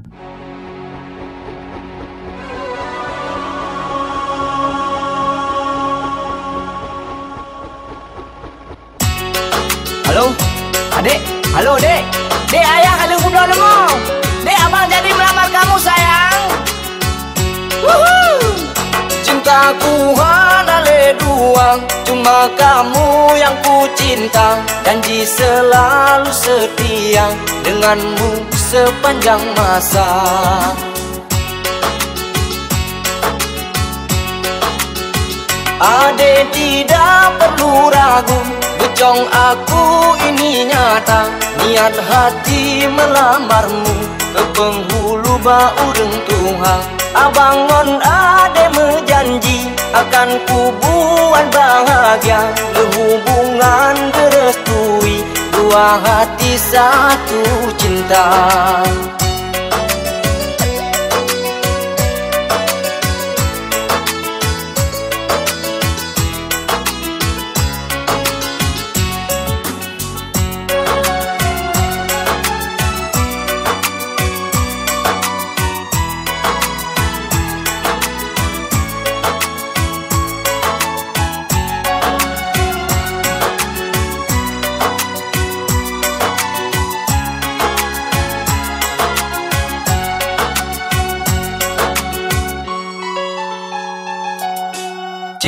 Halo? Adik? Halo, Dek? Dek, ayah kali belum nemu. Dek, abang jadi melamar kamu, sayang. Wuhu! Cintaku hanya dua, cuma kamu yang ku cinta. Janji selalu setia denganmu sepanjang masa. Ade tidak perlu ragu Becong aku ini nyata. Niat hati melamarmu Ke penghulu bau Tuhan Abangon ade menjanji Akan kubuan Dua hati satu cinta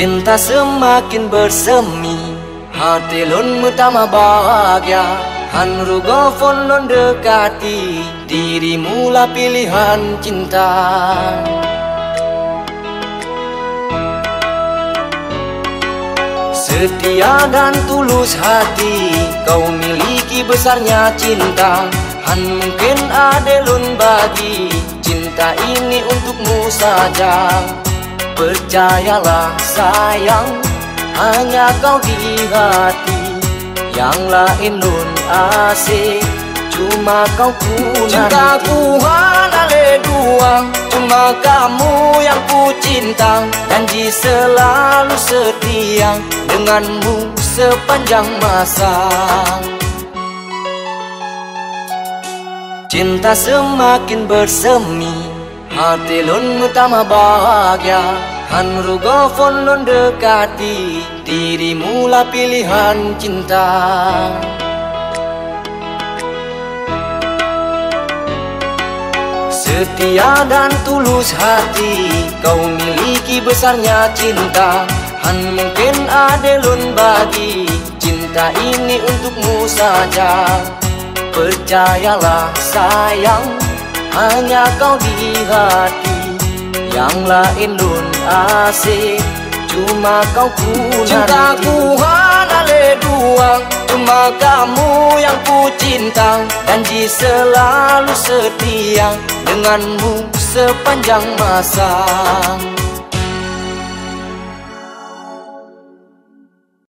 Cinta semakin bersemi Hati lun mutama bahagia. Han rugo fon lun dekati Dirimu lah pilihan cinta. Setia dan tulus hati Kau miliki besarnya cinta. Han mungkin ada lun bagi Cinta ini untukmu saja Percayalah sayang Hanya kau di hati. Yang lain nun asik Cuma kau ku Cintaku hanya le dua Cuma kamu yang ku cinta. Janji selalu setia Denganmu sepanjang masa. Cinta semakin bersemi Hati lun utama bahagia Han rugo fon lun dekati Dirimu lah pilihan cinta. Setia dan tulus hati Kau miliki besarnya cinta. Han mungkin ada lun bagi Cinta ini untukmu saja. Percayalah sayang Hanya kau di hati Yang lain lun Cuma kau ku Cintaku hanya dua Cuma kamu yang ku cinta. Janji selalu setia Denganmu sepanjang masa